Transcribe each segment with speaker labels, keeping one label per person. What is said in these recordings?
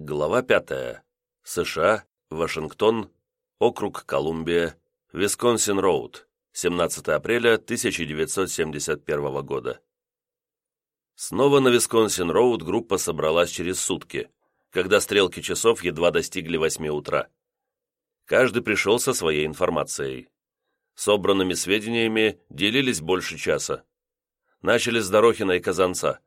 Speaker 1: Глава 5. США, Вашингтон, округ Колумбия, Висконсин-Роуд, 17 апреля 1971 года. Снова на Висконсин-Роуд группа собралась через сутки, когда стрелки часов едва достигли 8 утра. Каждый пришел со своей информацией. Собранными сведениями делились больше часа. Начали с Дорохина и Казанца.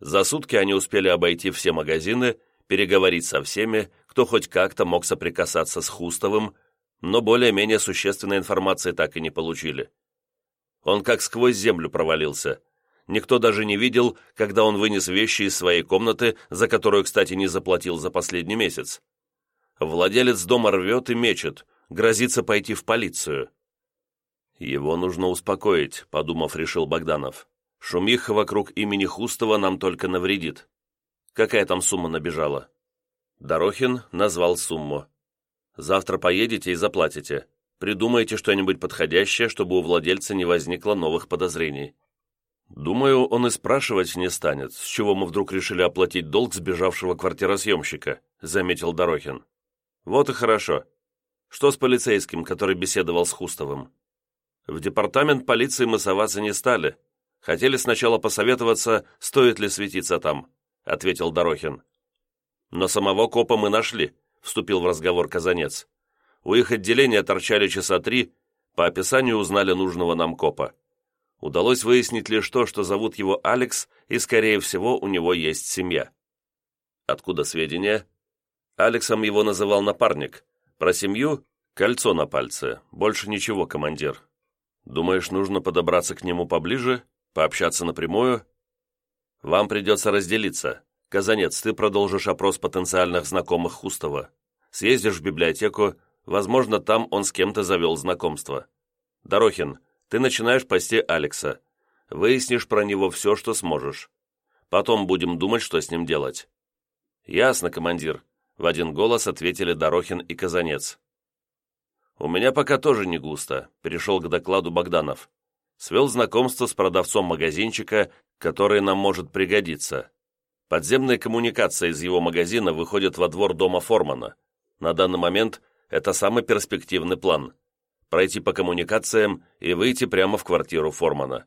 Speaker 1: За сутки они успели обойти все магазины, переговорить со всеми, кто хоть как-то мог соприкасаться с Хустовым, но более-менее существенной информации так и не получили. Он как сквозь землю провалился. Никто даже не видел, когда он вынес вещи из своей комнаты, за которую, кстати, не заплатил за последний месяц. Владелец дома рвет и мечет, грозится пойти в полицию. «Его нужно успокоить», — подумав, решил Богданов. «Шумиха вокруг имени Хустова нам только навредит. Какая там сумма набежала?» Дорохин назвал сумму. «Завтра поедете и заплатите. Придумайте что-нибудь подходящее, чтобы у владельца не возникло новых подозрений». «Думаю, он и спрашивать не станет, с чего мы вдруг решили оплатить долг сбежавшего квартиросъемщика», заметил Дорохин. «Вот и хорошо. Что с полицейским, который беседовал с Хустовым?» В департамент полиции мы соваться не стали. Хотели сначала посоветоваться, стоит ли светиться там, ответил Дорохин. Но самого копа мы нашли, вступил в разговор Казанец. У их отделения торчали часа три, по описанию узнали нужного нам копа. Удалось выяснить лишь то, что зовут его Алекс, и, скорее всего, у него есть семья. Откуда сведения? Алексом его называл напарник. Про семью — кольцо на пальце. Больше ничего, командир. Думаешь, нужно подобраться к нему поближе, пообщаться напрямую? Вам придется разделиться. Казанец, ты продолжишь опрос потенциальных знакомых Хустова. Съездишь в библиотеку, возможно, там он с кем-то завел знакомство. Дорохин, ты начинаешь пасти Алекса. Выяснишь про него все, что сможешь. Потом будем думать, что с ним делать. Ясно, командир. В один голос ответили Дорохин и Казанец. «У меня пока тоже не густо», — перешел к докладу Богданов. «Свел знакомство с продавцом магазинчика, который нам может пригодиться. Подземная коммуникация из его магазина выходит во двор дома Формана. На данный момент это самый перспективный план. Пройти по коммуникациям и выйти прямо в квартиру Формана».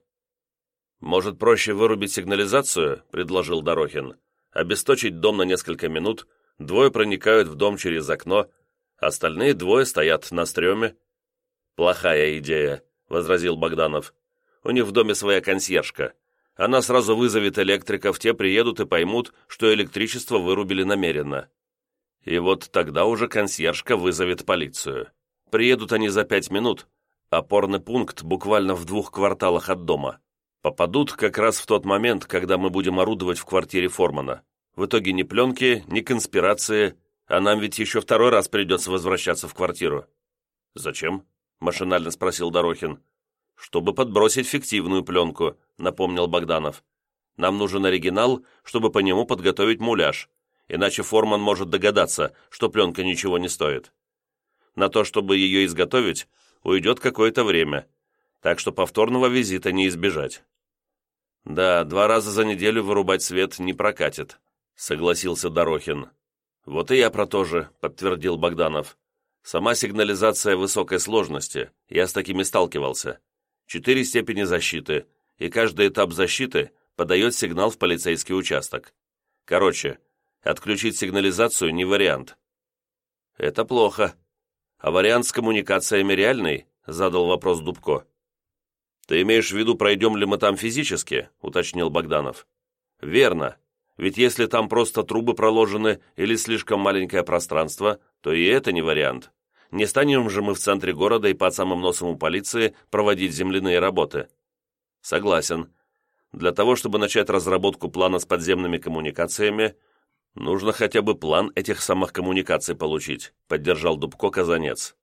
Speaker 1: «Может, проще вырубить сигнализацию?» — предложил Дорохин. «Обесточить дом на несколько минут, двое проникают в дом через окно, Остальные двое стоят на стреме». «Плохая идея», — возразил Богданов. «У них в доме своя консьержка. Она сразу вызовет электриков, те приедут и поймут, что электричество вырубили намеренно. И вот тогда уже консьержка вызовет полицию. Приедут они за пять минут. Опорный пункт буквально в двух кварталах от дома. Попадут как раз в тот момент, когда мы будем орудовать в квартире Формана. В итоге ни пленки, ни конспирации, а нам ведь еще второй раз придется возвращаться в квартиру». «Зачем?» – машинально спросил Дорохин. «Чтобы подбросить фиктивную пленку», – напомнил Богданов. «Нам нужен оригинал, чтобы по нему подготовить муляж, иначе Форман может догадаться, что пленка ничего не стоит. На то, чтобы ее изготовить, уйдет какое-то время, так что повторного визита не избежать». «Да, два раза за неделю вырубать свет не прокатит», — согласился Дорохин. «Вот и я про то же», — подтвердил Богданов. «Сама сигнализация высокой сложности. Я с такими сталкивался. Четыре степени защиты, и каждый этап защиты подает сигнал в полицейский участок. Короче, отключить сигнализацию не вариант». «Это плохо. А вариант с коммуникациями реальный?» — задал вопрос Дубко. «Ты имеешь в виду, пройдем ли мы там физически?» — уточнил Богданов. «Верно. Ведь если там просто трубы проложены или слишком маленькое пространство, то и это не вариант. Не станем же мы в центре города и под самым носом у полиции проводить земляные работы. Согласен. Для того, чтобы начать разработку плана с подземными коммуникациями, нужно хотя бы план этих самых коммуникаций получить, поддержал Дубко Казанец.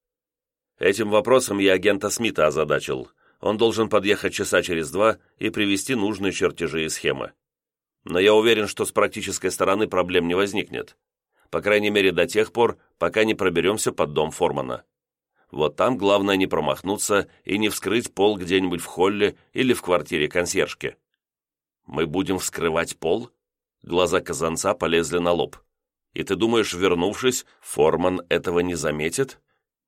Speaker 1: Этим вопросом я агента Смита озадачил. Он должен подъехать часа через два и привести нужные чертежи и схемы но я уверен, что с практической стороны проблем не возникнет. По крайней мере, до тех пор, пока не проберемся под дом Формана. Вот там главное не промахнуться и не вскрыть пол где-нибудь в холле или в квартире консьержки. Мы будем вскрывать пол? Глаза казанца полезли на лоб. И ты думаешь, вернувшись, Форман этого не заметит?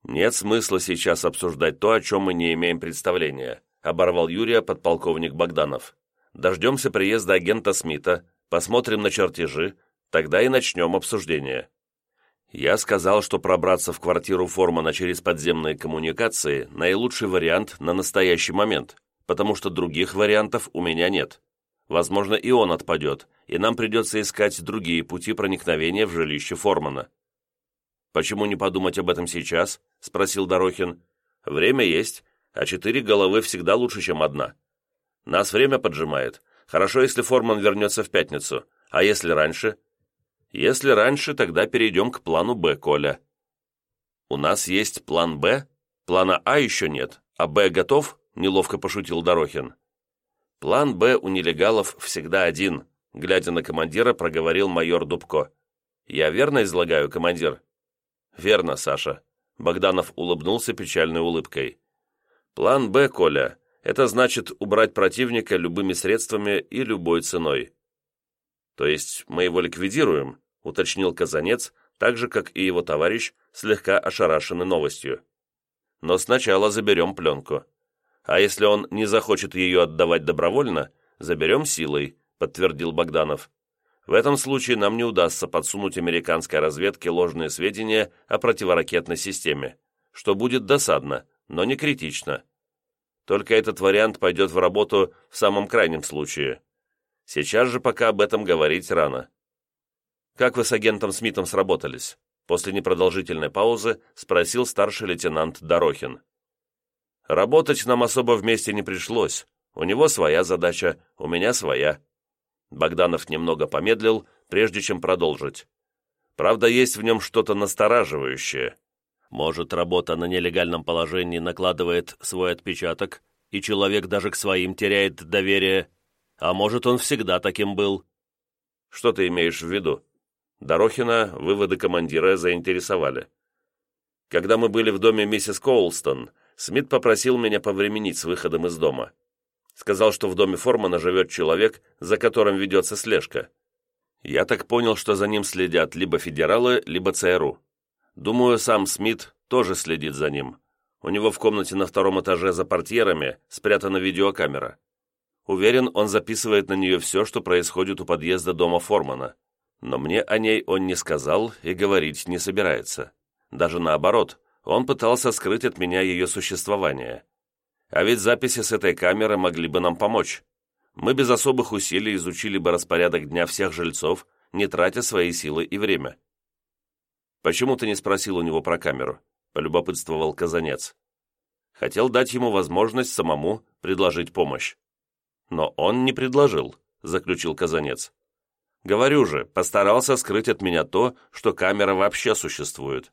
Speaker 1: Нет смысла сейчас обсуждать то, о чем мы не имеем представления, оборвал Юрия подполковник Богданов. Дождемся приезда агента Смита, посмотрим на чертежи, тогда и начнем обсуждение. Я сказал, что пробраться в квартиру Формана через подземные коммуникации – наилучший вариант на настоящий момент, потому что других вариантов у меня нет. Возможно, и он отпадет, и нам придется искать другие пути проникновения в жилище Формана. «Почему не подумать об этом сейчас?» – спросил Дорохин. «Время есть, а четыре головы всегда лучше, чем одна. Нас время поджимает. Хорошо, если Форман вернется в пятницу, а если раньше?» Если раньше, тогда перейдем к плану «Б», Коля. У нас есть план «Б», плана «А» еще нет, а «Б» готов, неловко пошутил Дорохин. План «Б» у нелегалов всегда один, глядя на командира, проговорил майор Дубко. Я верно излагаю, командир? Верно, Саша. Богданов улыбнулся печальной улыбкой. План «Б», Коля, это значит убрать противника любыми средствами и любой ценой. То есть мы его ликвидируем, уточнил Казанец, так же, как и его товарищ, слегка ошарашенный новостью. Но сначала заберем пленку. А если он не захочет ее отдавать добровольно, заберем силой, подтвердил Богданов. В этом случае нам не удастся подсунуть американской разведке ложные сведения о противоракетной системе, что будет досадно, но не критично. Только этот вариант пойдет в работу в самом крайнем случае. Сейчас же пока об этом говорить рано. «Как вы с агентом Смитом сработались?» После непродолжительной паузы спросил старший лейтенант Дорохин. «Работать нам особо вместе не пришлось. У него своя задача, у меня своя». Богданов немного помедлил, прежде чем продолжить. «Правда, есть в нем что-то настораживающее. Может, работа на нелегальном положении накладывает свой отпечаток, и человек даже к своим теряет доверие, а может, он всегда таким был». «Что ты имеешь в виду?» Дорохина выводы командира заинтересовали. Когда мы были в доме миссис Коулстон, Смит попросил меня повременить с выходом из дома. Сказал, что в доме Формана живет человек, за которым ведется слежка. Я так понял, что за ним следят либо федералы, либо ЦРУ. Думаю, сам Смит тоже следит за ним. У него в комнате на втором этаже за портьерами спрятана видеокамера. Уверен, он записывает на нее все, что происходит у подъезда дома Формана но мне о ней он не сказал и говорить не собирается. Даже наоборот, он пытался скрыть от меня ее существование. А ведь записи с этой камеры могли бы нам помочь. Мы без особых усилий изучили бы распорядок дня всех жильцов, не тратя свои силы и время. «Почему ты не спросил у него про камеру?» – полюбопытствовал Казанец. Хотел дать ему возможность самому предложить помощь. «Но он не предложил», – заключил Казанец. Говорю же, постарался скрыть от меня то, что камера вообще существует.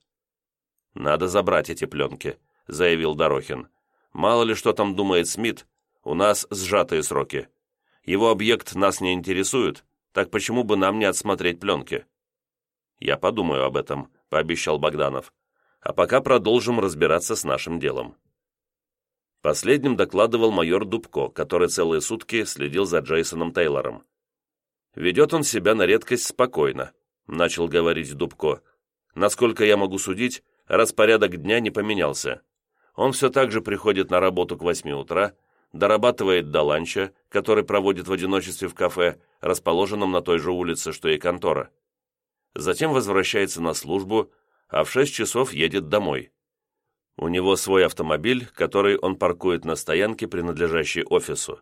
Speaker 1: «Надо забрать эти пленки», — заявил Дорохин. «Мало ли что там думает Смит, у нас сжатые сроки. Его объект нас не интересует, так почему бы нам не отсмотреть пленки?» «Я подумаю об этом», — пообещал Богданов. «А пока продолжим разбираться с нашим делом». Последним докладывал майор Дубко, который целые сутки следил за Джейсоном Тейлором. «Ведет он себя на редкость спокойно», — начал говорить Дубко. «Насколько я могу судить, распорядок дня не поменялся. Он все так же приходит на работу к восьми утра, дорабатывает до ланча, который проводит в одиночестве в кафе, расположенном на той же улице, что и контора. Затем возвращается на службу, а в шесть часов едет домой. У него свой автомобиль, который он паркует на стоянке, принадлежащей офису.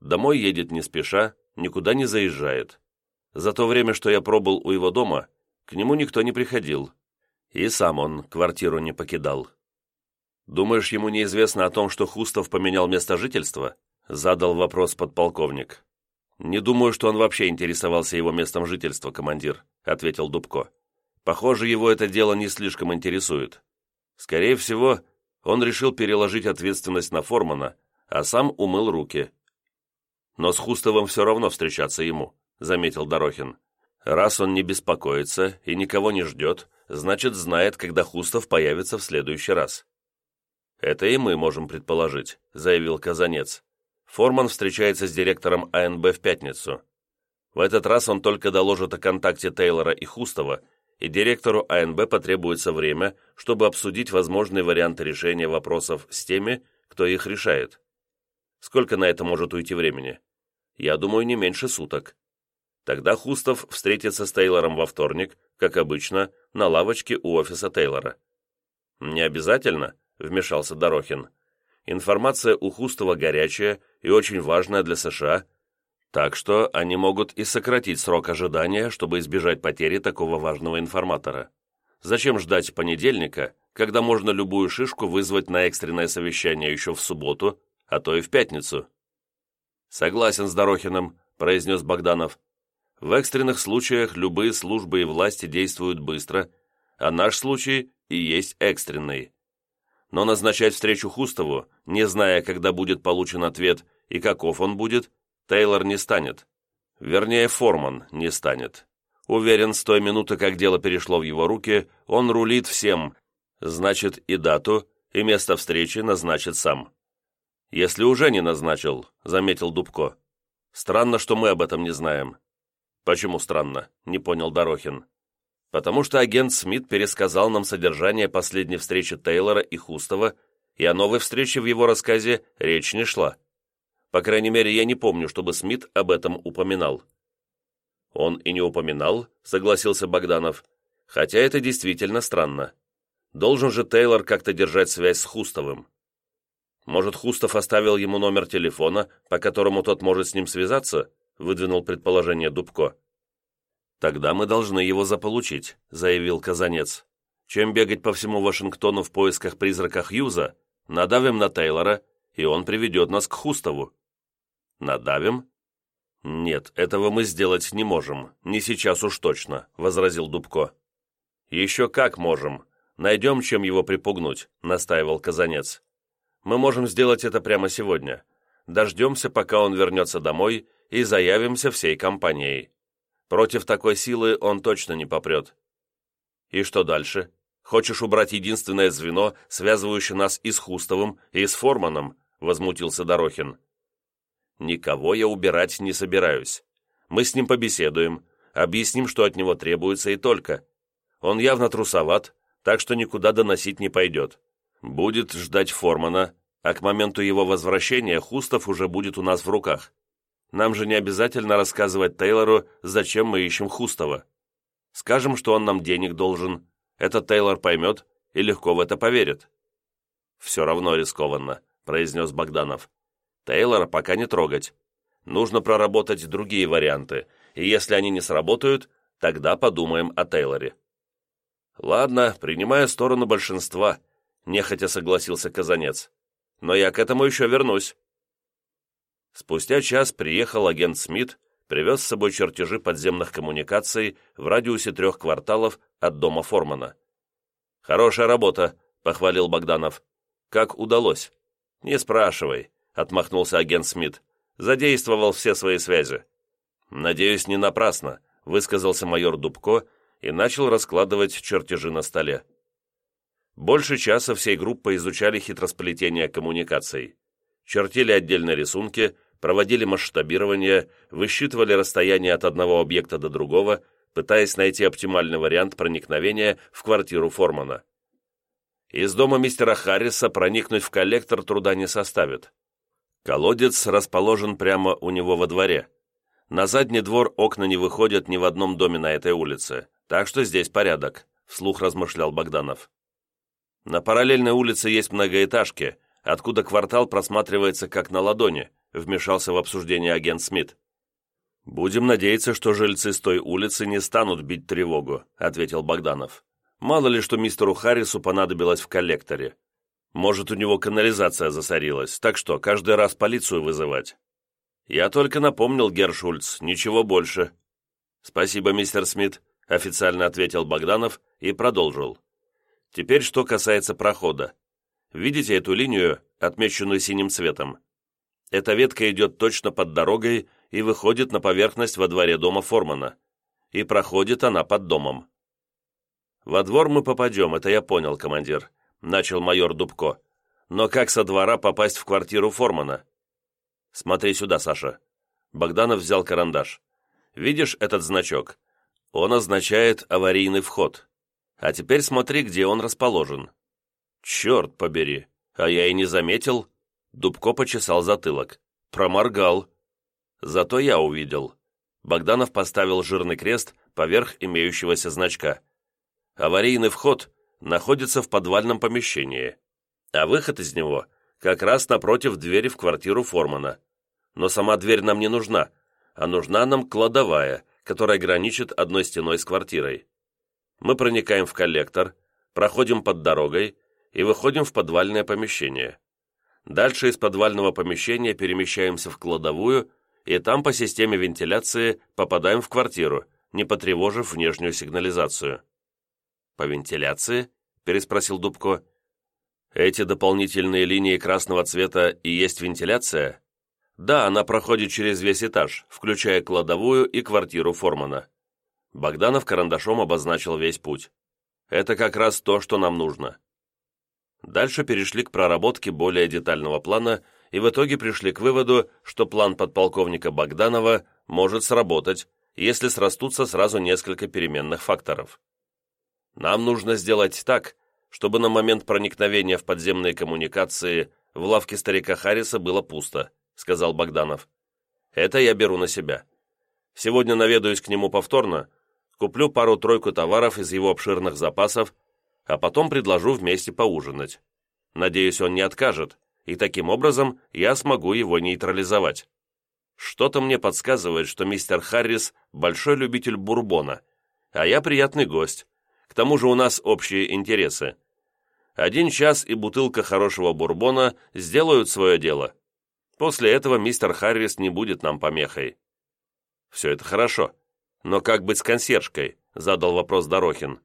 Speaker 1: Домой едет не спеша, никуда не заезжает. За то время, что я пробыл у его дома, к нему никто не приходил. И сам он квартиру не покидал. «Думаешь, ему неизвестно о том, что Хустов поменял место жительства?» Задал вопрос подполковник. «Не думаю, что он вообще интересовался его местом жительства, командир», ответил Дубко. «Похоже, его это дело не слишком интересует. Скорее всего, он решил переложить ответственность на Формана, а сам умыл руки. Но с Хустовым все равно встречаться ему», — заметил Дорохин. «Раз он не беспокоится и никого не ждет, значит, знает, когда Хустов появится в следующий раз». «Это и мы можем предположить», — заявил Казанец. Форман встречается с директором АНБ в пятницу. В этот раз он только доложит о контакте Тейлора и Хустова и директору АНБ потребуется время, чтобы обсудить возможные варианты решения вопросов с теми, кто их решает. Сколько на это может уйти времени? Я думаю, не меньше суток. Тогда Хустов встретится с Тейлором во вторник, как обычно, на лавочке у офиса Тейлора. «Не обязательно», — вмешался Дорохин. «Информация у Хустова горячая и очень важная для США, так что они могут и сократить срок ожидания, чтобы избежать потери такого важного информатора. Зачем ждать понедельника, когда можно любую шишку вызвать на экстренное совещание еще в субботу, а то и в пятницу?» «Согласен с Дорохиным», — произнес Богданов. В экстренных случаях любые службы и власти действуют быстро, а наш случай и есть экстренный. Но назначать встречу Хустову, не зная, когда будет получен ответ и каков он будет, Тейлор не станет. Вернее, Форман не станет. Уверен, с той минуты, как дело перешло в его руки, он рулит всем, значит и дату, и место встречи назначит сам. «Если уже не назначил», — заметил Дубко. «Странно, что мы об этом не знаем. «Почему странно?» — не понял Дорохин. «Потому что агент Смит пересказал нам содержание последней встречи Тейлора и Хустова, и о новой встрече в его рассказе речь не шла. По крайней мере, я не помню, чтобы Смит об этом упоминал». «Он и не упоминал», — согласился Богданов, «хотя это действительно странно. Должен же Тейлор как-то держать связь с Хустовым». «Может, Хустов оставил ему номер телефона, по которому тот может с ним связаться?» выдвинул предположение Дубко. «Тогда мы должны его заполучить», — заявил Казанец. «Чем бегать по всему Вашингтону в поисках призрака Хьюза, надавим на Тейлора, и он приведет нас к Хустову». «Надавим?» «Нет, этого мы сделать не можем, не сейчас уж точно», — возразил Дубко. «Еще как можем. Найдем, чем его припугнуть», — настаивал Казанец. «Мы можем сделать это прямо сегодня. Дождемся, пока он вернется домой, и заявимся всей компанией. Против такой силы он точно не попрет. И что дальше? Хочешь убрать единственное звено, связывающее нас и с Хустовым, и с Форманом?» — возмутился Дорохин. «Никого я убирать не собираюсь. Мы с ним побеседуем, объясним, что от него требуется, и только. Он явно трусоват, так что никуда доносить не пойдет. Будет ждать Формана, а к моменту его возвращения Хустов уже будет у нас в руках. Нам же не обязательно рассказывать Тейлору, зачем мы ищем Хустова. Скажем, что он нам денег должен. Это Тейлор поймет и легко в это поверит». «Все равно рискованно», — произнес Богданов. «Тейлора пока не трогать. Нужно проработать другие варианты, и если они не сработают, тогда подумаем о Тейлоре». «Ладно, принимая сторону большинства», — нехотя согласился Казанец. «Но я к этому еще вернусь. Спустя час приехал агент Смит, привез с собой чертежи подземных коммуникаций в радиусе трех кварталов от дома Формана. «Хорошая работа», — похвалил Богданов. «Как удалось?» «Не спрашивай», — отмахнулся агент Смит. «Задействовал все свои связи». «Надеюсь, не напрасно», — высказался майор Дубко и начал раскладывать чертежи на столе. Больше часа всей группой изучали хитросплетение коммуникаций. Чертили отдельные рисунки, проводили масштабирование, высчитывали расстояние от одного объекта до другого, пытаясь найти оптимальный вариант проникновения в квартиру Формана. Из дома мистера Харриса проникнуть в коллектор труда не составит. Колодец расположен прямо у него во дворе. На задний двор окна не выходят ни в одном доме на этой улице, так что здесь порядок, вслух размышлял Богданов. На параллельной улице есть многоэтажки, откуда квартал просматривается как на ладони, вмешался в обсуждение агент Смит. «Будем надеяться, что жильцы с той улицы не станут бить тревогу», ответил Богданов. «Мало ли, что мистеру Харрису понадобилось в коллекторе. Может, у него канализация засорилась, так что каждый раз полицию вызывать?» «Я только напомнил, Гершульц, ничего больше». «Спасибо, мистер Смит», — официально ответил Богданов и продолжил. «Теперь, что касается прохода. Видите эту линию, отмеченную синим цветом? Эта ветка идет точно под дорогой и выходит на поверхность во дворе дома Формана. И проходит она под домом. «Во двор мы попадем, это я понял, командир», — начал майор Дубко. «Но как со двора попасть в квартиру Формана?» «Смотри сюда, Саша». Богданов взял карандаш. «Видишь этот значок? Он означает аварийный вход. А теперь смотри, где он расположен. Черт побери, а я и не заметил. Дубко почесал затылок. Проморгал. Зато я увидел. Богданов поставил жирный крест поверх имеющегося значка. Аварийный вход находится в подвальном помещении, а выход из него как раз напротив двери в квартиру Формана. Но сама дверь нам не нужна, а нужна нам кладовая, которая граничит одной стеной с квартирой. Мы проникаем в коллектор, проходим под дорогой и выходим в подвальное помещение. Дальше из подвального помещения перемещаемся в кладовую и там по системе вентиляции попадаем в квартиру, не потревожив внешнюю сигнализацию. «По вентиляции?» – переспросил Дубко. «Эти дополнительные линии красного цвета и есть вентиляция?» «Да, она проходит через весь этаж, включая кладовую и квартиру Формана». Богданов карандашом обозначил весь путь. «Это как раз то, что нам нужно». Дальше перешли к проработке более детального плана и в итоге пришли к выводу, что план подполковника Богданова может сработать, если срастутся сразу несколько переменных факторов. Нам нужно сделать так, чтобы на момент проникновения в подземные коммуникации в лавке старика Харриса было пусто, сказал Богданов. Это я беру на себя. Сегодня наведаюсь к нему повторно, куплю пару-тройку товаров из его обширных запасов, а потом предложу вместе поужинать. Надеюсь, он не откажет, и таким образом я смогу его нейтрализовать. Что-то мне подсказывает, что мистер Харрис – большой любитель бурбона, а я приятный гость. К тому же у нас общие интересы. Один час и бутылка хорошего бурбона сделают свое дело. После этого мистер Харрис не будет нам помехой. Все это хорошо. Но как быть с консьержкой? Задал вопрос Дорохин.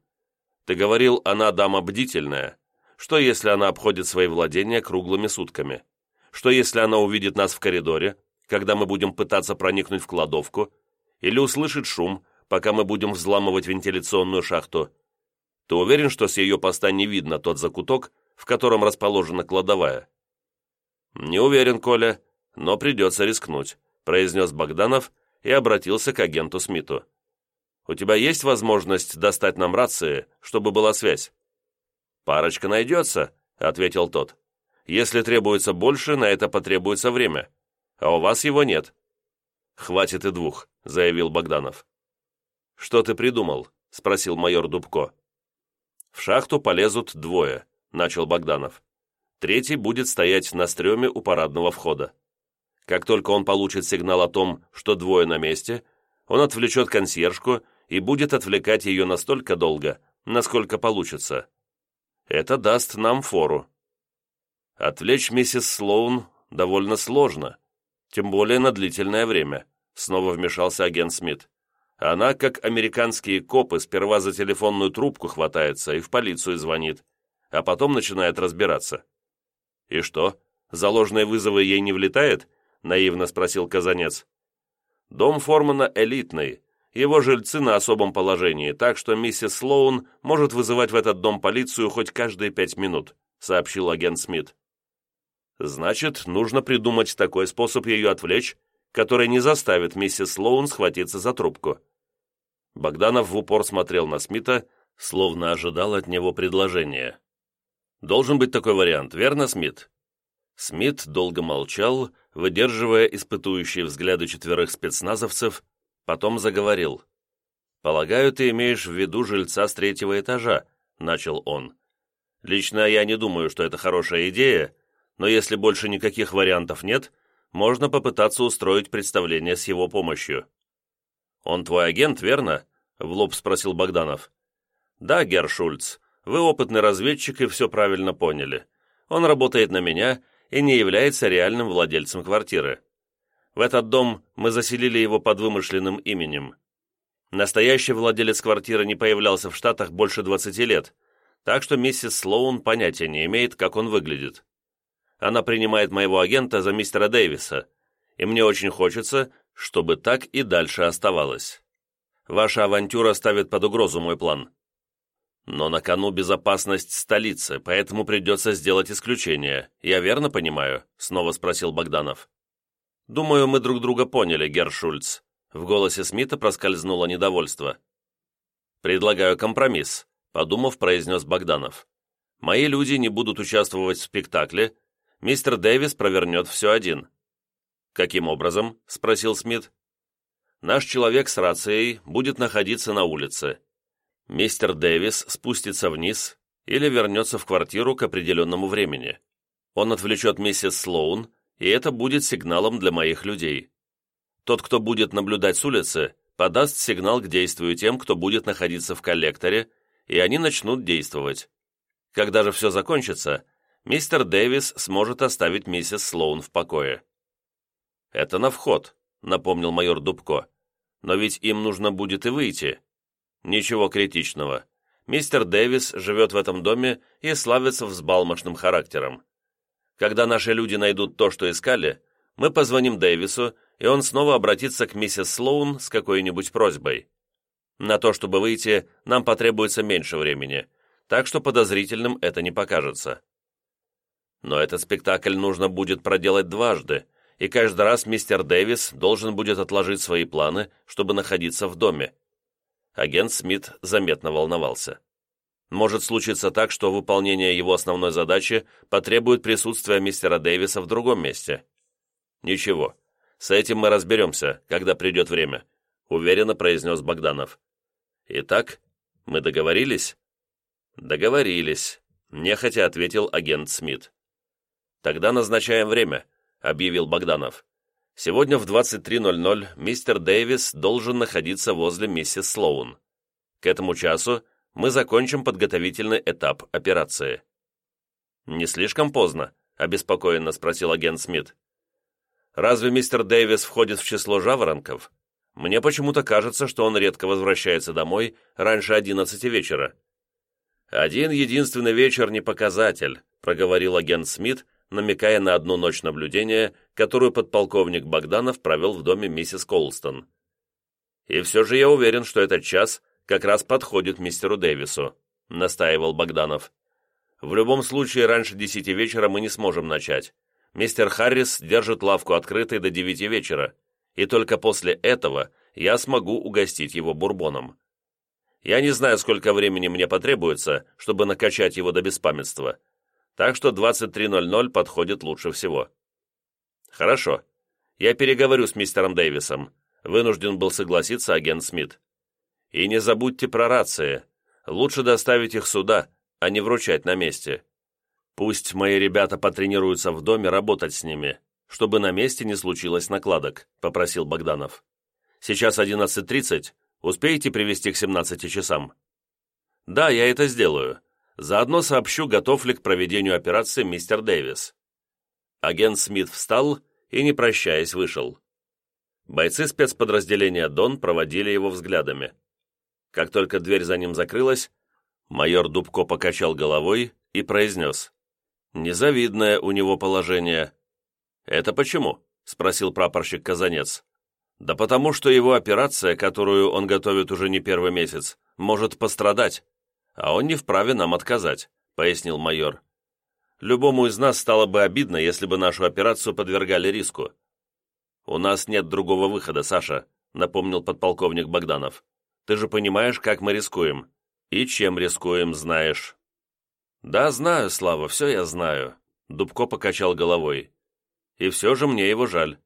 Speaker 1: Ты говорил, она дама бдительная. Что, если она обходит свои владения круглыми сутками? Что, если она увидит нас в коридоре, когда мы будем пытаться проникнуть в кладовку, или услышит шум, пока мы будем взламывать вентиляционную шахту. Ты уверен, что с ее поста не видно тот закуток, в котором расположена кладовая?» «Не уверен, Коля, но придется рискнуть», произнес Богданов и обратился к агенту Смиту. «У тебя есть возможность достать нам рации, чтобы была связь?» «Парочка найдется», — ответил тот. «Если требуется больше, на это потребуется время а у вас его нет». «Хватит и двух», — заявил Богданов. «Что ты придумал?» — спросил майор Дубко. «В шахту полезут двое», — начал Богданов. «Третий будет стоять на стреме у парадного входа. Как только он получит сигнал о том, что двое на месте, он отвлечет консьержку и будет отвлекать ее настолько долго, насколько получится. Это даст нам фору. Отвлечь миссис Слоун довольно сложно, тем более на длительное время», — снова вмешался агент Смит. «Она, как американские копы, сперва за телефонную трубку хватается и в полицию звонит, а потом начинает разбираться». «И что, заложные вызовы ей не влетает?» — наивно спросил Казанец. «Дом Формана элитный, его жильцы на особом положении, так что миссис Слоун может вызывать в этот дом полицию хоть каждые пять минут», — сообщил агент Смит. Значит, нужно придумать такой способ ее отвлечь, который не заставит миссис Слоун схватиться за трубку. Богданов в упор смотрел на Смита, словно ожидал от него предложения. «Должен быть такой вариант, верно, Смит?» Смит долго молчал, выдерживая испытующие взгляды четверых спецназовцев, потом заговорил. «Полагаю, ты имеешь в виду жильца с третьего этажа», — начал он. «Лично я не думаю, что это хорошая идея, но если больше никаких вариантов нет, можно попытаться устроить представление с его помощью». «Он твой агент, верно?» — в лоб спросил Богданов. «Да, Герр Шульц, вы опытный разведчик и все правильно поняли. Он работает на меня и не является реальным владельцем квартиры. В этот дом мы заселили его под вымышленным именем. Настоящий владелец квартиры не появлялся в Штатах больше 20 лет, так что миссис Слоун понятия не имеет, как он выглядит. Она принимает моего агента за мистера Дэвиса, и мне очень хочется, чтобы так и дальше оставалось. Ваша авантюра ставит под угрозу мой план. Но на кону безопасность столицы, поэтому придется сделать исключение. Я верно понимаю?» — снова спросил Богданов. «Думаю, мы друг друга поняли, Герр Шульц». В голосе Смита проскользнуло недовольство. «Предлагаю компромисс», — подумав, произнес Богданов. «Мои люди не будут участвовать в спектакле. Мистер Дэвис провернет все один». «Каким образом?» — спросил Смит. «Наш человек с рацией будет находиться на улице. Мистер Дэвис спустится вниз или вернется в квартиру к определенному времени. Он отвлечет миссис Слоун, и это будет сигналом для моих людей. Тот, кто будет наблюдать с улицы, подаст сигнал к действию тем, кто будет находиться в коллекторе, и они начнут действовать. Когда же все закончится, мистер Дэвис сможет оставить миссис Слоун в покое. «Это на вход», — напомнил майор Дубко. «Но ведь им нужно будет и выйти». «Ничего критичного. Мистер Дэвис живет в этом доме и славится взбалмошным характером. Когда наши люди найдут то, что искали, мы позвоним Дэвису и он снова обратится к миссис Слоун с какой-нибудь просьбой. На то, чтобы выйти, нам потребуется меньше времени, так что подозрительным это не покажется. Но этот спектакль нужно будет проделать дважды, и каждый раз мистер Дэвис должен будет отложить свои планы, чтобы находиться в доме. Агент Смит заметно волновался. Может случиться так, что выполнение его основной задачи потребует присутствия мистера Дэвиса в другом месте. Ничего, с этим мы разберемся, когда придет время», — уверенно произнес Богданов. «Итак, мы договорились?» «Договорились», — нехотя ответил агент Смит. «Тогда назначаем время», — объявил Богданов. «Сегодня в 23.00 мистер Дэвис должен находиться возле миссис Слоун. К этому часу мы закончим подготовительный этап операции». «Не слишком поздно?» — обеспокоенно спросил агент Смит. Разве мистер Дэвис входит в число жаворонков? Мне почему-то кажется, что он редко возвращается домой раньше одиннадцати вечера». «Один единственный вечер не показатель», — проговорил агент Смит, намекая на одну ночь наблюдения, которую подполковник Богданов провел в доме миссис Колстон. «И все же я уверен, что этот час как раз подходит мистеру Дэвису», — настаивал Богданов. «В любом случае, раньше десяти вечера мы не сможем начать мистер Харрис держит лавку открытой до девяти вечера, и только после этого я смогу угостить его бурбоном. Я не знаю, сколько времени мне потребуется, чтобы накачать его до беспамятства, так что 23.00 подходит лучше всего. Хорошо. Я переговорю с мистером Дэвисом. Вынужден был согласиться агент Смит. И не забудьте про рации. Лучше доставить их сюда, а не вручать на месте. Пусть мои ребята потренируются в доме работать с ними, чтобы на месте не случилось накладок», — попросил Богданов. «Сейчас 11.30. Успеете привести к 17 часам?» «Да, я это сделаю. Заодно сообщу, готов ли к проведению операции мистер Дэвис». Агент Смит встал и, не прощаясь, вышел. Бойцы спецподразделения «Дон» проводили его взглядами. Как только дверь за ним закрылась, майор Дубко покачал головой и произнес. Незавидное у него положение. «Это почему?» – спросил прапорщик Казанец. «Да потому что его операция, которую он готовит уже не первый месяц, может пострадать, а он не вправе нам отказать», – пояснил майор. «Любому из нас стало бы обидно, если бы нашу операцию подвергали риску». «У нас нет другого выхода, Саша», – напомнил подполковник Богданов. «Ты же понимаешь, как мы рискуем. И чем рискуем, знаешь». «Да, знаю, Слава, все я знаю», — Дубко покачал головой. «И все же мне его жаль».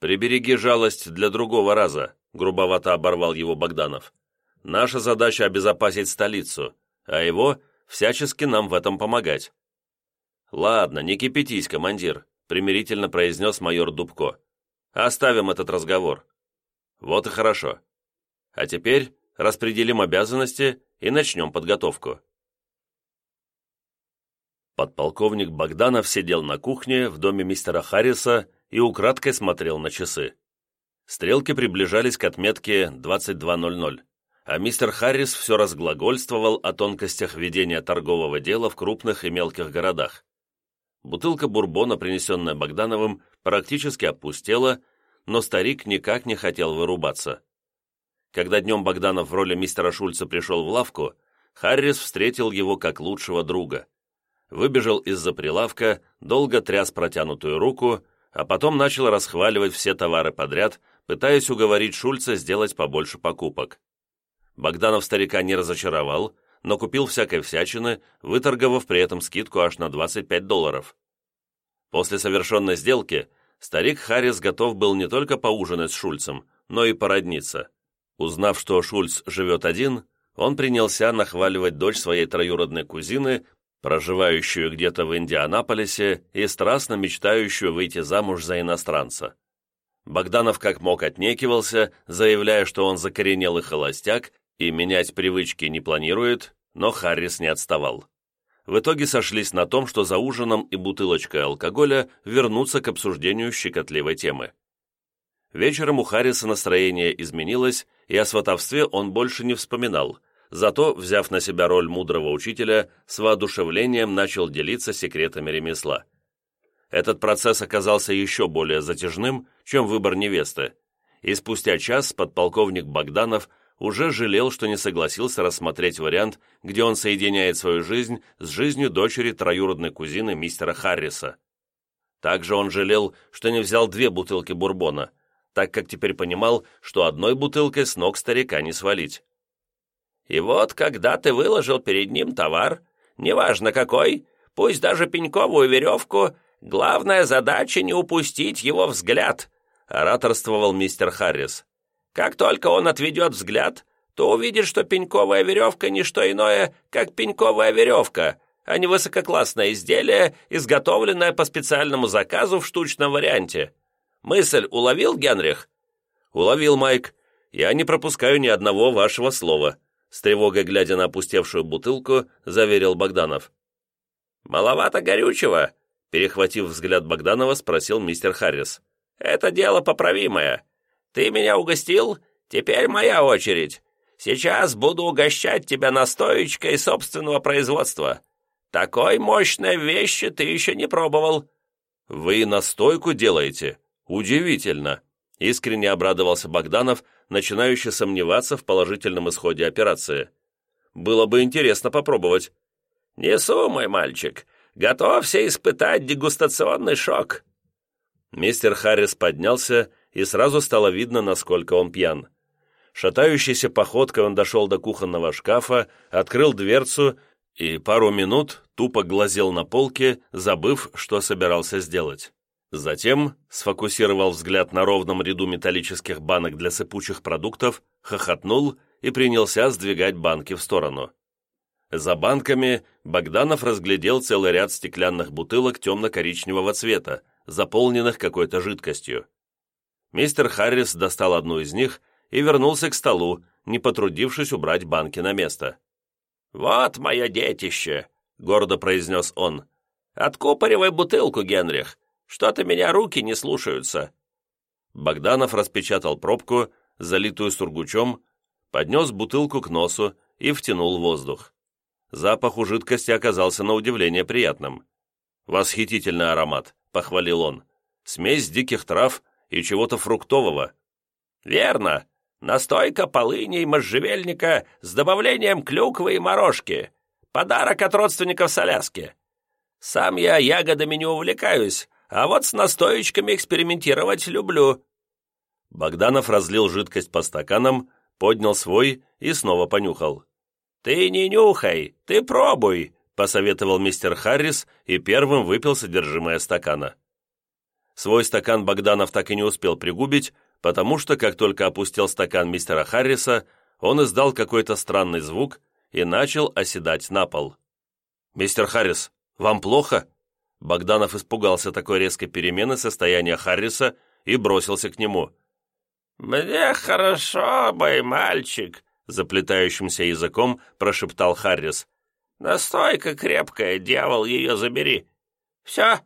Speaker 1: «Прибереги жалость для другого раза», — грубовато оборвал его Богданов. «Наша задача — обезопасить столицу, а его — всячески нам в этом помогать». «Ладно, не кипятись, командир», — примирительно произнес майор Дубко. «Оставим этот разговор». «Вот и хорошо. А теперь распределим обязанности и начнем подготовку». Подполковник Богданов сидел на кухне в доме мистера Харриса и украдкой смотрел на часы. Стрелки приближались к отметке 22.00, а мистер Харрис все разглагольствовал о тонкостях ведения торгового дела в крупных и мелких городах. Бутылка бурбона, принесенная Богдановым, практически опустела, но старик никак не хотел вырубаться. Когда днем Богданов в роли мистера Шульца пришел в лавку, Харрис встретил его как лучшего друга выбежал из-за прилавка, долго тряс протянутую руку, а потом начал расхваливать все товары подряд, пытаясь уговорить Шульца сделать побольше покупок. Богданов старика не разочаровал, но купил всякой всячины, выторговав при этом скидку аж на 25 долларов. После совершенной сделки старик Харрис готов был не только поужинать с Шульцем, но и породниться. Узнав, что Шульц живет один, он принялся нахваливать дочь своей троюродной кузины, проживающую где-то в Индианаполисе и страстно мечтающую выйти замуж за иностранца. Богданов как мог отнекивался, заявляя, что он закоренелый холостяк и менять привычки не планирует, но Харрис не отставал. В итоге сошлись на том, что за ужином и бутылочкой алкоголя вернутся к обсуждению щекотливой темы. Вечером у Харриса настроение изменилось, и о сватовстве он больше не вспоминал, зато, взяв на себя роль мудрого учителя, с воодушевлением начал делиться секретами ремесла. Этот процесс оказался еще более затяжным, чем выбор невесты, и спустя час подполковник Богданов уже жалел, что не согласился рассмотреть вариант, где он соединяет свою жизнь с жизнью дочери троюродной кузины мистера Харриса. Также он жалел, что не взял две бутылки бурбона, так как теперь понимал, что одной бутылкой с ног старика не свалить. «И вот, когда ты выложил перед ним товар, неважно какой, пусть даже пеньковую веревку, главная задача не упустить его взгляд», ораторствовал мистер Харрис. Как только он отведет взгляд, то увидит, что пеньковая веревка – не что иное, как пеньковая веревка, а не высококлассное изделие, изготовленное по специальному заказу в штучном варианте. Мысль уловил, Генрих? Уловил, Майк. Я не пропускаю ни одного вашего слова. С тревогой глядя на опустевшую бутылку, заверил Богданов. «Маловато горючего?» Перехватив взгляд Богданова, спросил мистер Харрис. «Это дело поправимое. Ты меня угостил? Теперь моя очередь. Сейчас буду угощать тебя настоечкой собственного производства. Такой мощной вещи ты еще не пробовал». «Вы настойку делаете? Удивительно!» Искренне обрадовался Богданов, начинающий сомневаться в положительном исходе операции. «Было бы интересно попробовать». «Несу, мой мальчик. Готовься испытать дегустационный шок». Мистер Харрис поднялся и сразу стало видно, насколько он пьян. Шатающейся походкой он дошел до кухонного шкафа, открыл дверцу и пару минут тупо глазел на полке, забыв, что собирался сделать. Затем сфокусировал взгляд на ровном ряду металлических банок для сыпучих продуктов, хохотнул и принялся сдвигать банки в сторону. За банками Богданов разглядел целый ряд стеклянных бутылок темно-коричневого цвета, заполненных какой-то жидкостью. Мистер Харрис достал одну из них и вернулся к столу, не потрудившись убрать банки на место. «Вот мое детище!» — гордо произнес он. «Откупоривай бутылку, Генрих. Что-то меня руки не слушаются». Богданов распечатал пробку, залитую сургучом, поднес бутылку к носу и втянул воздух. Запах у жидкости оказался на удивление приятным. «Восхитительный аромат», — похвалил он. «Смесь диких трав и чего-то фруктового». «Верно. Настойка полыни и можжевельника с добавлением клюквы и морожки. Подарок от родственников с Аляски. Сам я ягодами не увлекаюсь, а вот с настоечками экспериментировать люблю». Богданов разлил жидкость по стаканам, поднял свой и снова понюхал.
Speaker 2: «Ты не нюхай, ты пробуй», —
Speaker 1: посоветовал мистер Харрис и первым выпил содержимое стакана. Свой стакан Богданов так и не успел пригубить, потому что, как только опустил стакан мистера Харриса, он издал какой-то странный звук и начал оседать на пол. «Мистер Харрис, вам плохо?» Богданов испугался такой резкой перемены состояния Харриса и бросился к нему.
Speaker 2: «Мне хорошо, мой мальчик», — заплетающимся языком прошептал Харрис. «Настойка крепкая, дьявол, ее забери. Все,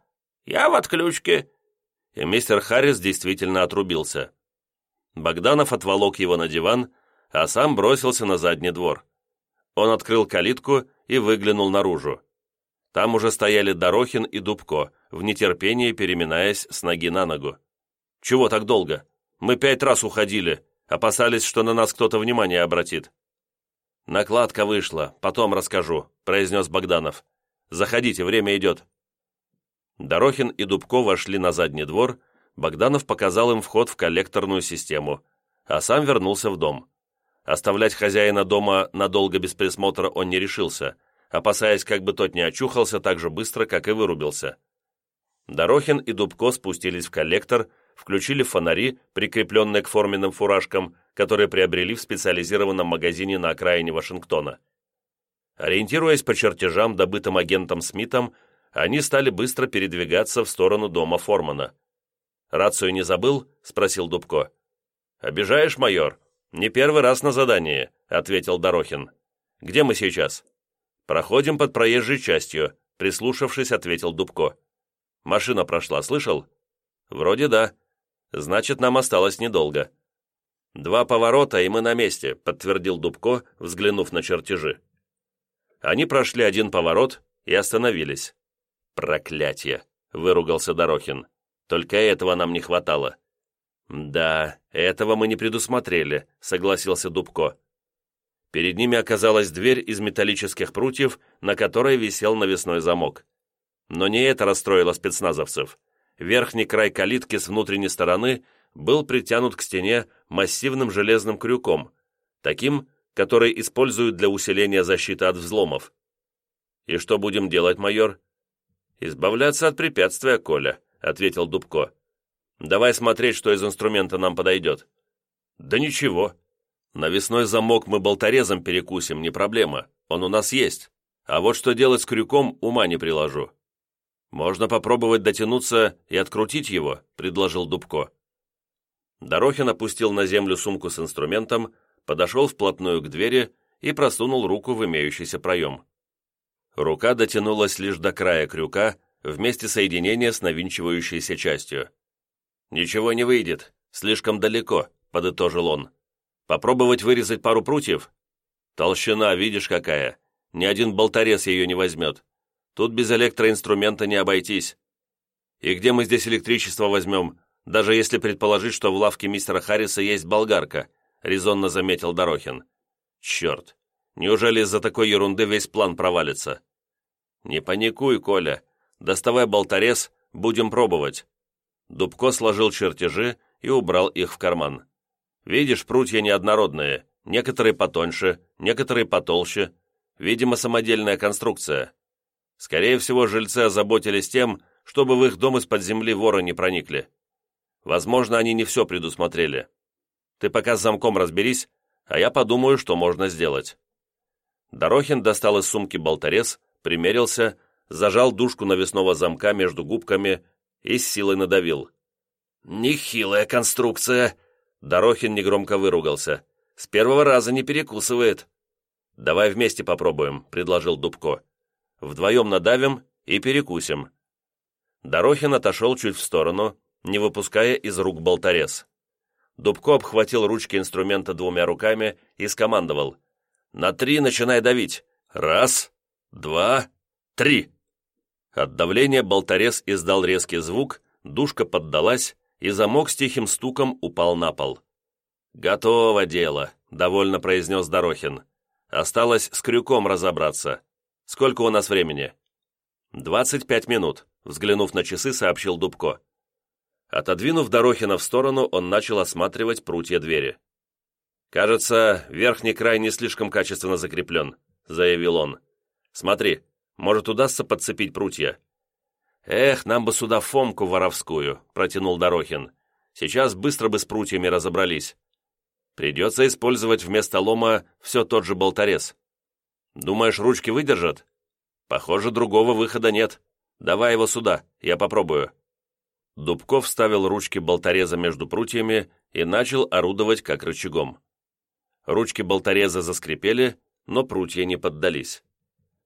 Speaker 2: я в отключке
Speaker 1: и мистер Харрис действительно отрубился. Богданов отволок его на диван, а сам бросился на задний двор. Он открыл калитку и выглянул наружу. Там уже стояли Дорохин и Дубко, в нетерпении переминаясь с ноги на ногу. «Чего так долго? Мы пять раз уходили, опасались, что на нас кто-то внимание обратит». «Накладка вышла, потом расскажу», — произнес Богданов. «Заходите, время идет». Дорохин и Дубко вошли на задний двор, Богданов показал им вход в коллекторную систему, а сам вернулся в дом. Оставлять хозяина дома надолго без присмотра он не решился, опасаясь, как бы тот не очухался так же быстро, как и вырубился. Дорохин и Дубко спустились в коллектор, включили фонари, прикрепленные к форменным фуражкам, которые приобрели в специализированном магазине на окраине Вашингтона. Ориентируясь по чертежам, добытым агентом Смитом, они стали быстро передвигаться в сторону дома Формана. «Рацию не забыл?» — спросил Дубко. «Обижаешь, майор?» «Не первый раз на задании», — ответил Дорохин. «Где мы сейчас?» «Проходим под проезжей частью», — прислушавшись, ответил Дубко. «Машина прошла, слышал?» «Вроде да. Значит, нам осталось недолго». «Два поворота, и мы на месте», — подтвердил Дубко, взглянув на чертежи. Они прошли один поворот и остановились. «Проклятие!» — выругался Дорохин. «Только этого нам не хватало». «Да, этого мы не предусмотрели», — согласился Дубко. Перед ними оказалась дверь из металлических прутьев, на которой висел навесной замок. Но не это расстроило спецназовцев. Верхний край калитки с внутренней стороны был притянут к стене массивным железным крюком, таким, который используют для усиления защиты от взломов. «И что будем делать, майор?» «Избавляться от препятствия, Коля», — ответил Дубко. Давай смотреть, что из инструмента нам подойдет». «Да ничего. Навесной замок мы болторезом перекусим, не проблема. Он у нас есть. А вот что делать с крюком, ума не приложу». «Можно попробовать дотянуться и открутить его», — предложил Дубко. Дорохин опустил на землю сумку с инструментом, подошел вплотную к двери и просунул руку в имеющийся проем. Рука дотянулась лишь до края крюка вместе соединения с навинчивающейся частью. «Ничего не выйдет, слишком далеко», — подытожил он. «Попробовать вырезать пару прутьев? Толщина, видишь какая. Ни один болторез ее не возьмет. Тут без электроинструмента не обойтись. И где мы здесь электричество возьмем, даже если предположить, что в лавке мистера Харриса есть болгарка», — резонно заметил Дорохин. «Черт, неужели из-за такой ерунды весь план провалится?» «Не паникуй, Коля. Доставай болторез, будем пробовать. Дубко сложил чертежи и убрал их в карман. «Видишь, прутья неоднородные, некоторые потоньше, некоторые потолще. Видимо, самодельная конструкция. Скорее всего, жильцы озаботились тем, чтобы в их дом из-под земли воры не проникли. Возможно, они не все предусмотрели. Ты пока с замком разберись, а я подумаю, что можно сделать». Дорохин достал из сумки болторез, примерился, зажал дужку навесного замка между губками и с силой надавил. «Нехилая конструкция!» Дорохин негромко выругался. «С первого раза не перекусывает». «Давай вместе попробуем», — предложил Дубко. «Вдвоем надавим и перекусим». Дорохин отошел чуть в сторону, не выпуская из рук болторез. Дубко обхватил ручки инструмента двумя руками и скомандовал. «На три начинай давить. Раз, два, три!» От давления болторез издал резкий звук, душка поддалась, и замок с тихим стуком упал на пол. «Готово дело», — довольно произнес Дорохин. «Осталось с крюком разобраться. Сколько у нас времени?» «Двадцать пять минут», — взглянув на часы, сообщил Дубко. Отодвинув Дорохина в сторону, он начал осматривать прутья двери. «Кажется, верхний край не слишком качественно закреплен», — заявил он. «Смотри, может, удастся подцепить прутья?» «Эх, нам бы сюда Фомку воровскую», — протянул Дорохин. «Сейчас быстро бы с прутьями разобрались. Придется использовать вместо лома все тот же болторез. Думаешь, ручки выдержат? Похоже, другого выхода нет. Давай его сюда, я попробую». Дубков вставил ручки болтореза между прутьями и начал орудовать как рычагом. Ручки болтореза заскрипели, но прутья не поддались.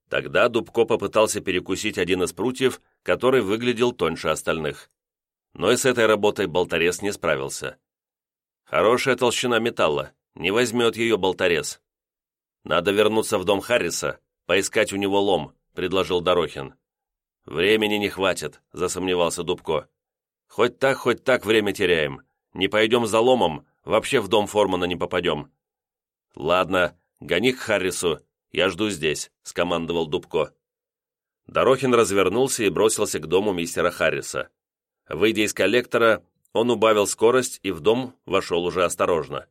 Speaker 1: Тогда Дубко попытался перекусить один из прутьев, который выглядел тоньше остальных. Но и с этой работой болторез не справился. Хорошая толщина металла, не возьмет ее болторез. «Надо вернуться в дом Харриса, поискать у него лом», — предложил Дорохин. «Времени не хватит», — засомневался Дубко. «Хоть так, хоть так время теряем. Не пойдем за ломом, вообще в дом Формана не попадем». «Ладно, гони к Харрису «Я жду здесь», — скомандовал Дубко. Дорохин развернулся и бросился к дому мистера Харриса. Выйдя из коллектора, он убавил скорость и в дом вошел уже осторожно.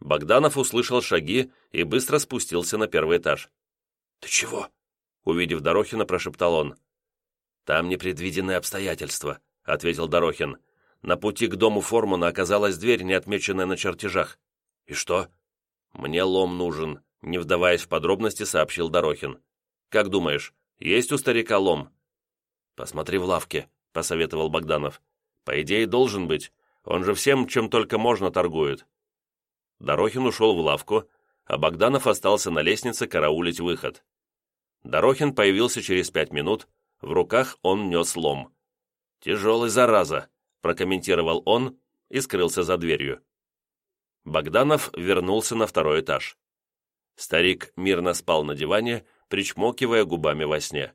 Speaker 1: Богданов услышал шаги и быстро спустился на первый этаж.
Speaker 2: «Ты чего?»
Speaker 1: — увидев Дорохина, прошептал он. «Там непредвиденные обстоятельства», — ответил Дорохин. «На пути к дому Формана оказалась дверь, не отмеченная на чертежах».
Speaker 2: «И что?»
Speaker 1: «Мне лом нужен», — не вдаваясь в подробности, сообщил Дорохин. «Как думаешь, есть у старика лом?» «Посмотри в лавке», — посоветовал Богданов. «По идее, должен быть. Он же всем, чем только можно, торгует». Дорохин ушел в лавку, а Богданов остался на лестнице караулить выход. Дорохин появился через пять минут, в руках он нес лом. «Тяжелый, зараза», — прокомментировал он и скрылся за дверью. Богданов вернулся на второй этаж. Старик мирно спал на диване, причмокивая губами во сне.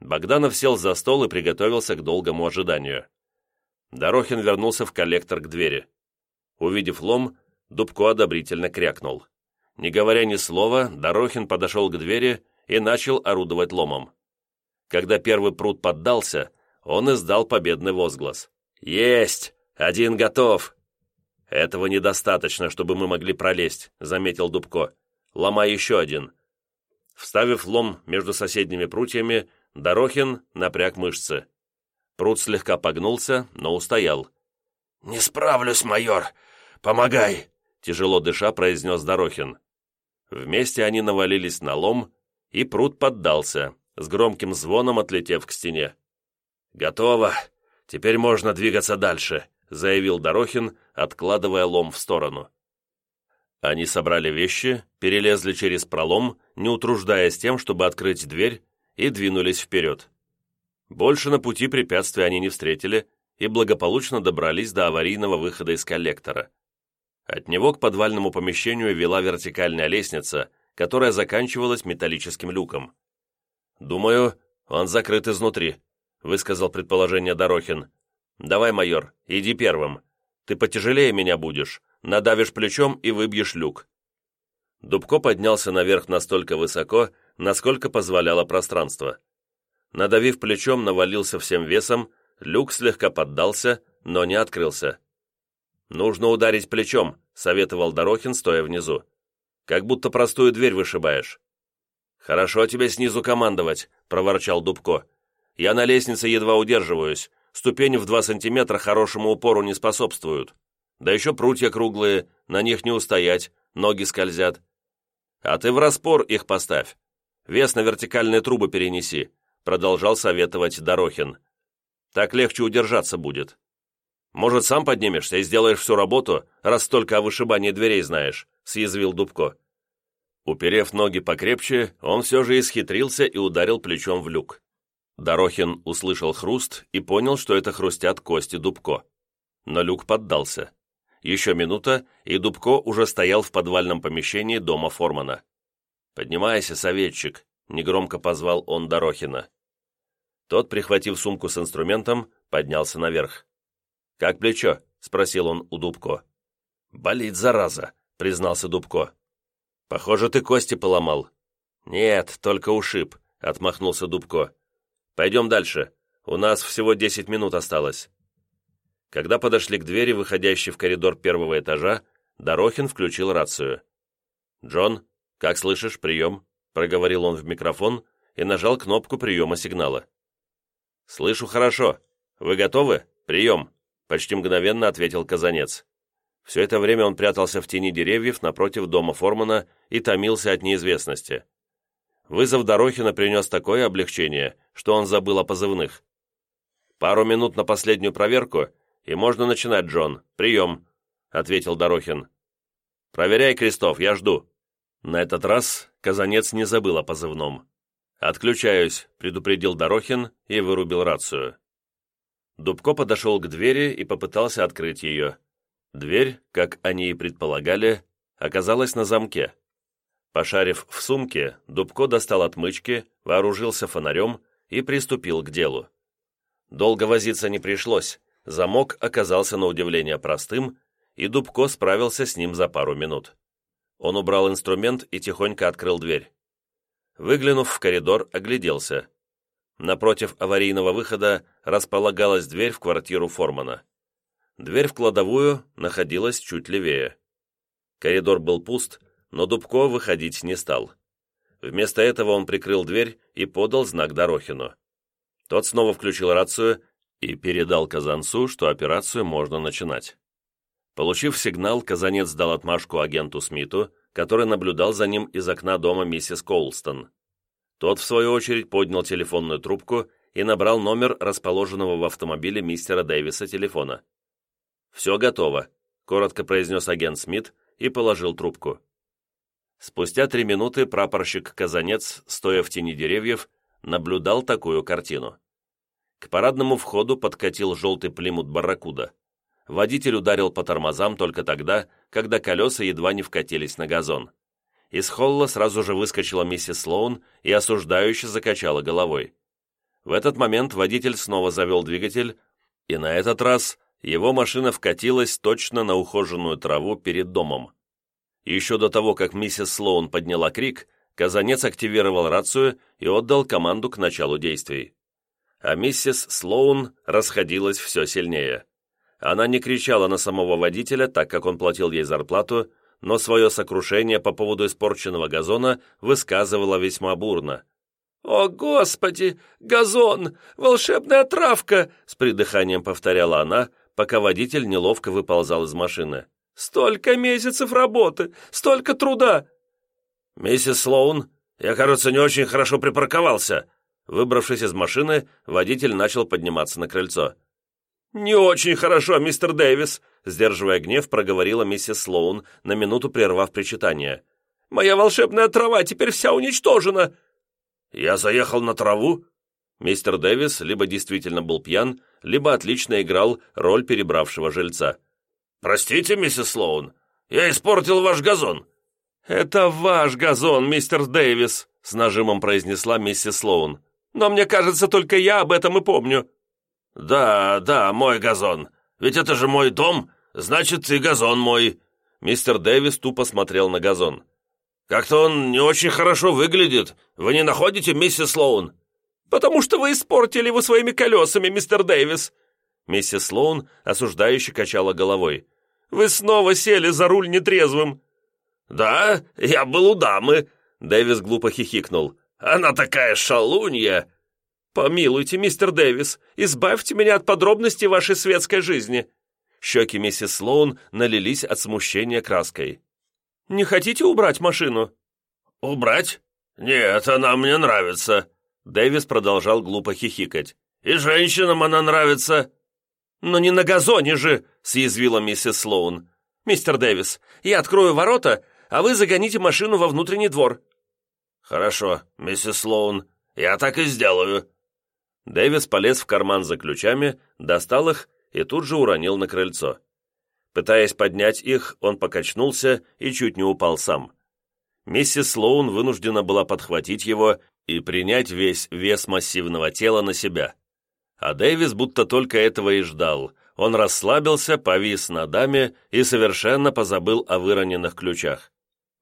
Speaker 1: Богданов сел за стол и приготовился к долгому ожиданию. Дорохин вернулся в коллектор к двери. Увидев лом, Дубко одобрительно крякнул. Не говоря ни слова, Дорохин подошел к двери и начал орудовать ломом. Когда первый пруд поддался, он издал победный возглас. «Есть! Один готов!» «Этого недостаточно, чтобы мы могли пролезть», — заметил Дубко. «Ломай еще один». Вставив лом между соседними прутьями, Дорохин напряг мышцы. Пруд слегка погнулся, но устоял.
Speaker 2: «Не справлюсь, майор! Помогай!»
Speaker 1: Тяжело дыша, произнес Дорохин. Вместе они навалились на лом, и пруд поддался, с громким звоном отлетев к стене. «Готово! Теперь можно двигаться дальше», — заявил Дорохин, откладывая лом в сторону. Они собрали вещи, перелезли через пролом, не утруждаясь тем, чтобы открыть дверь, и двинулись вперед. Больше на пути препятствий они не встретили и благополучно добрались до аварийного выхода из коллектора. От него к подвальному помещению вела вертикальная лестница, которая заканчивалась металлическим люком. «Думаю, он закрыт изнутри», — высказал предположение Дорохин. «Давай, майор, иди первым. Ты потяжелее меня будешь, надавишь плечом и выбьешь люк». Дубко поднялся наверх настолько высоко, насколько позволяло пространство. Надавив плечом, навалился всем весом, люк слегка поддался, но не открылся. «Нужно ударить плечом», — советовал Дорохин, стоя внизу. «Как будто простую дверь вышибаешь». «Хорошо тебе снизу командовать», — проворчал Дубко. «Я на лестнице едва удерживаюсь. Ступени в два сантиметра хорошему упору не способствуют. Да еще прутья круглые, на них не устоять, ноги скользят. А ты в распор их поставь. Вес на вертикальные трубы перенеси», — продолжал советовать Дорохин. «Так легче удержаться будет». Может, сам поднимешься и сделаешь всю работу, раз только о вышибании дверей знаешь», — съязвил Дубко. Уперев ноги покрепче, он все же исхитрился и ударил плечом в люк. Дорохин услышал хруст и понял, что это хрустят кости Дубко. Но люк поддался. Еще минута, и Дубко уже стоял в подвальном помещении дома Формана. «Поднимайся, советчик», — негромко позвал он Дорохина. Тот, прихватив сумку с инструментом, поднялся наверх. «Как плечо?» — спросил он у Дубко. «Болит, зараза», — признался Дубко. «Похоже, ты кости поломал». «Нет, только ушиб», — отмахнулся Дубко. «Пойдем дальше. У нас всего десять минут осталось». Когда подошли к двери, выходящей в коридор первого этажа, Дорохин включил рацию. «Джон, как слышишь, прием?» — проговорил он в микрофон и нажал кнопку приема сигнала. «Слышу хорошо. Вы готовы? Прием!» Почти мгновенно ответил Казанец. Все это время он прятался в тени деревьев напротив дома Формана и томился от неизвестности. Вызов Дорохина принес такое облегчение, что он забыл о позывных. «Пару минут на последнюю проверку, и можно начинать, Джон. Прием», — ответил Дорохин. «Проверяй, Крестов, я жду». На этот раз Казанец не забыл о позывном. «Отключаюсь», — предупредил Дорохин и вырубил рацию. Дубко подошел к двери и попытался открыть ее. Дверь, как они и предполагали, оказалась на замке. Пошарив в сумке, Дубко достал отмычки, вооружился фонарем и приступил к делу. Долго возиться не пришлось, замок оказался на удивление простым, и Дубко справился с ним за пару минут. Он убрал инструмент и тихонько открыл дверь. Выглянув в коридор, огляделся. Напротив аварийного выхода располагалась дверь в квартиру Формана. Дверь в кладовую находилась чуть левее. Коридор был пуст, но Дубко выходить не стал. Вместо этого он прикрыл дверь и подал знак Дорохину. Тот снова включил рацию и передал Казанцу, что операцию можно начинать. Получив сигнал, Казанец дал отмашку агенту Смиту, который наблюдал за ним из окна дома миссис Коулстон. Тот, в свою очередь, поднял телефонную трубку и набрал номер расположенного в автомобиле мистера Дэвиса телефона. «Все готово», — коротко произнес агент Смит и положил трубку. Спустя три минуты прапорщик Казанец, стоя в тени деревьев, наблюдал такую картину. К парадному входу подкатил желтый плимут «Барракуда». Водитель ударил по тормозам только тогда, когда колеса едва не вкатились на газон. Из холла сразу же выскочила миссис Слоун и осуждающе закачала головой. В этот момент водитель снова завел двигатель, и на этот раз его машина вкатилась точно на ухоженную траву перед домом. Еще до того, как миссис Слоун подняла крик, Казанец активировал рацию и отдал команду к началу действий. А миссис Слоун расходилась все сильнее. Она не кричала на самого водителя, так как он платил ей зарплату, но свое сокрушение по поводу испорченного газона высказывала весьма бурно. «О, Господи! Газон! Волшебная травка!» с придыханием повторяла она, пока водитель неловко выползал из машины. «Столько месяцев работы! Столько труда!»
Speaker 2: «Миссис Слоун, я, кажется, не очень хорошо припарковался!» Выбравшись из машины, водитель начал подниматься на крыльцо.
Speaker 3: «Не очень хорошо, мистер Дэвис», сдерживая гнев, проговорила миссис Слоун, на минуту прервав причитание. «Моя волшебная трава теперь вся уничтожена!»
Speaker 2: «Я заехал на траву?»
Speaker 1: Мистер Дэвис либо действительно был пьян, либо отлично играл роль перебравшего жильца.
Speaker 2: «Простите, миссис Слоун, я испортил ваш газон».
Speaker 3: «Это ваш газон, мистер Дэвис», — с нажимом произнесла миссис Слоун. «Но мне кажется, только я об этом и помню».
Speaker 2: «Да, да, мой газон. Ведь это же мой дом, значит, и газон мой».
Speaker 1: Мистер Дэвис тупо смотрел на газон.
Speaker 2: «Как-то он не очень хорошо выглядит. Вы не находите, миссис Слоун?»
Speaker 3: «Потому что вы испортили его своими колесами, мистер Дэвис!»
Speaker 1: Миссис Слоун осуждающе качала головой.
Speaker 3: «Вы снова сели за руль нетрезвым!»
Speaker 2: «Да, я был у дамы!»
Speaker 1: Дэвис глупо хихикнул.
Speaker 2: «Она такая шалунья!»
Speaker 3: «Помилуйте, мистер Дэвис, избавьте меня от подробностей вашей светской жизни!»
Speaker 1: Щеки миссис Слоун налились от смущения краской.
Speaker 3: «Не хотите убрать машину?»
Speaker 2: «Убрать? Нет, она мне нравится!»
Speaker 1: Дэвис продолжал глупо хихикать.
Speaker 2: «И женщинам она нравится!»
Speaker 3: «Но не на газоне же!» — съязвила миссис Слоун. «Мистер Дэвис, я открою ворота, а вы загоните машину во внутренний двор».
Speaker 2: «Хорошо, миссис Слоун, я так и сделаю».
Speaker 1: Дэвис полез в карман за ключами, достал их и тут же уронил на крыльцо. Пытаясь поднять их, он покачнулся и чуть не упал сам. Миссис Слоун вынуждена была подхватить его и принять весь вес массивного тела на себя. А Дэвис будто только этого и ждал. Он расслабился, повис на даме и совершенно позабыл о выроненных ключах.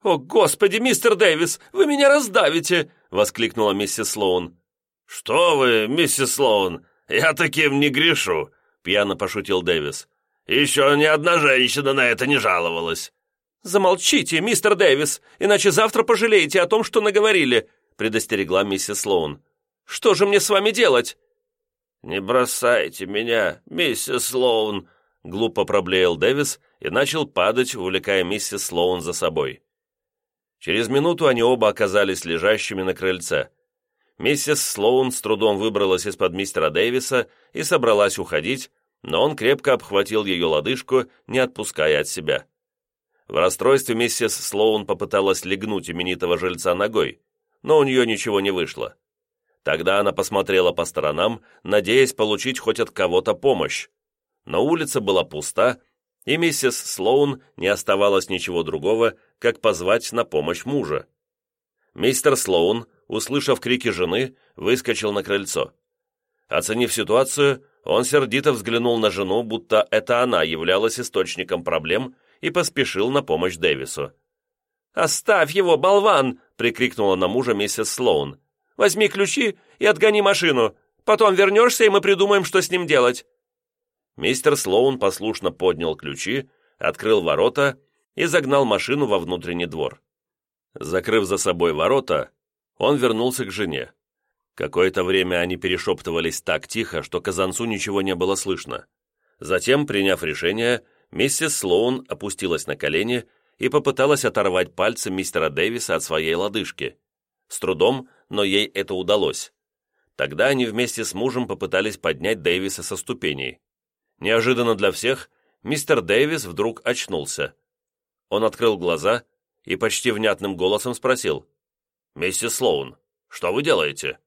Speaker 3: «О, господи, мистер Дэвис, вы меня раздавите!» — воскликнула миссис Слоун.
Speaker 2: «Что вы, миссис Слоун, я таким не грешу!» — пьяно пошутил Дэвис. «Еще ни одна женщина на это не жаловалась!»
Speaker 3: «Замолчите, мистер Дэвис, иначе завтра пожалеете о том, что наговорили», предостерегла миссис Слоун. «Что же мне с вами делать?»
Speaker 2: «Не бросайте меня, миссис Слоун», глупо проблеял Дэвис и начал падать, увлекая миссис Слоун за собой.
Speaker 1: Через минуту они оба оказались лежащими на крыльце. Миссис Слоун с трудом выбралась из-под мистера Дэвиса и собралась уходить, но он крепко обхватил ее лодыжку, не отпуская от себя. В расстройстве миссис Слоун попыталась легнуть именитого жильца ногой, но у нее ничего не вышло. Тогда она посмотрела по сторонам, надеясь получить хоть от кого-то помощь. Но улица была пуста, и миссис Слоун не оставалось ничего другого, как позвать на помощь мужа. Мистер Слоун, услышав крики жены, выскочил на крыльцо. Оценив ситуацию, он сердито взглянул на жену, будто это она являлась источником проблем, и поспешил на помощь Дэвису.
Speaker 3: «Оставь его, болван!» — прикрикнула на мужа миссис Слоун. «Возьми ключи и отгони машину. Потом вернешься, и мы придумаем, что с ним делать».
Speaker 1: Мистер Слоун послушно поднял ключи, открыл ворота и загнал машину во внутренний двор. Закрыв за собой ворота, он вернулся к жене. Какое-то время они перешептывались так тихо, что Казанцу ничего не было слышно. Затем, приняв решение, миссис Слоун опустилась на колени и попыталась оторвать пальцы мистера Дэвиса от своей лодыжки. С трудом, но ей это удалось. Тогда они вместе с мужем попытались поднять Дэвиса со ступеней. Неожиданно для всех, мистер Дэвис вдруг очнулся. Он открыл глаза и почти внятным голосом спросил. «Миссис Слоун, что вы делаете?»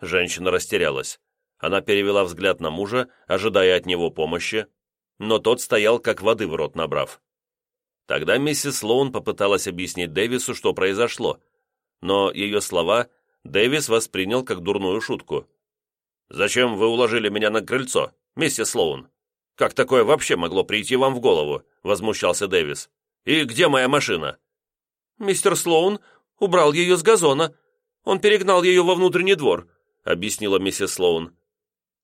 Speaker 1: Женщина растерялась. Она перевела взгляд на мужа, ожидая от него помощи, но тот стоял, как воды в рот набрав. Тогда миссис Слоун попыталась объяснить Дэвису, что произошло, но ее слова Дэвис воспринял как дурную шутку. «Зачем вы уложили меня на крыльцо, миссис Слоун? Как такое вообще могло прийти вам в голову?» — возмущался Дэвис. «И где моя машина?»
Speaker 3: «Мистер Слоун убрал ее с газона. Он перегнал ее во внутренний двор», — объяснила миссис Слоун.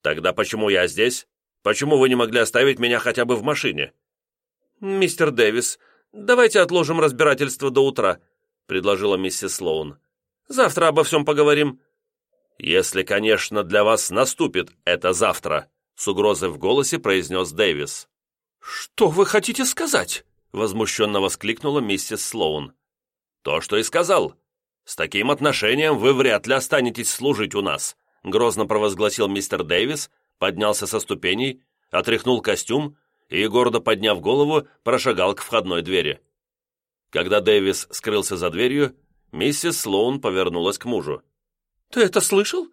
Speaker 1: «Тогда почему я здесь? Почему вы не могли оставить меня хотя бы в машине?»
Speaker 3: «Мистер Дэвис, давайте отложим разбирательство до утра», — предложила миссис Слоун. «Завтра обо всем поговорим».
Speaker 1: «Если, конечно, для вас наступит это завтра», — с угрозой в голосе произнес Дэвис.
Speaker 3: «Что вы хотите сказать?» — возмущенно воскликнула миссис Слоун.
Speaker 1: «То, что и сказал. С таким отношением вы вряд ли останетесь служить у нас», — грозно провозгласил мистер Дэвис, поднялся со ступеней, отряхнул костюм и, гордо подняв голову, прошагал к входной двери. Когда Дэвис скрылся за дверью, миссис Слоун повернулась к мужу.
Speaker 3: «Ты это слышал?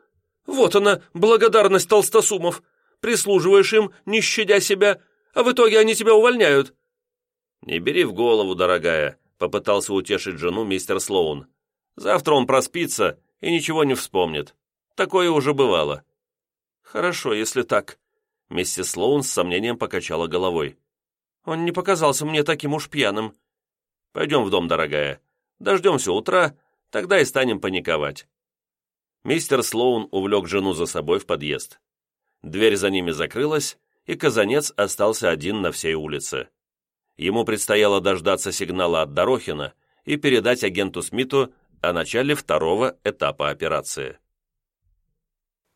Speaker 3: Вот она, благодарность толстосумов. Прислуживаешь им, не щадя себя, а в итоге они тебя увольняют».
Speaker 1: «Не бери в голову, дорогая», — попытался утешить жену мистер Слоун. «Завтра он проспится и ничего не вспомнит. Такое уже бывало».
Speaker 3: «Хорошо, если так», Миссис Слоун с сомнением покачала головой. «Он не показался мне таким уж пьяным».
Speaker 1: «Пойдем в дом, дорогая. Дождемся утра, тогда и станем паниковать». Мистер Слоун увлек жену за собой в подъезд. Дверь за ними закрылась, и Казанец остался один на всей улице. Ему предстояло дождаться сигнала от Дорохина и передать агенту Смиту о начале второго этапа операции.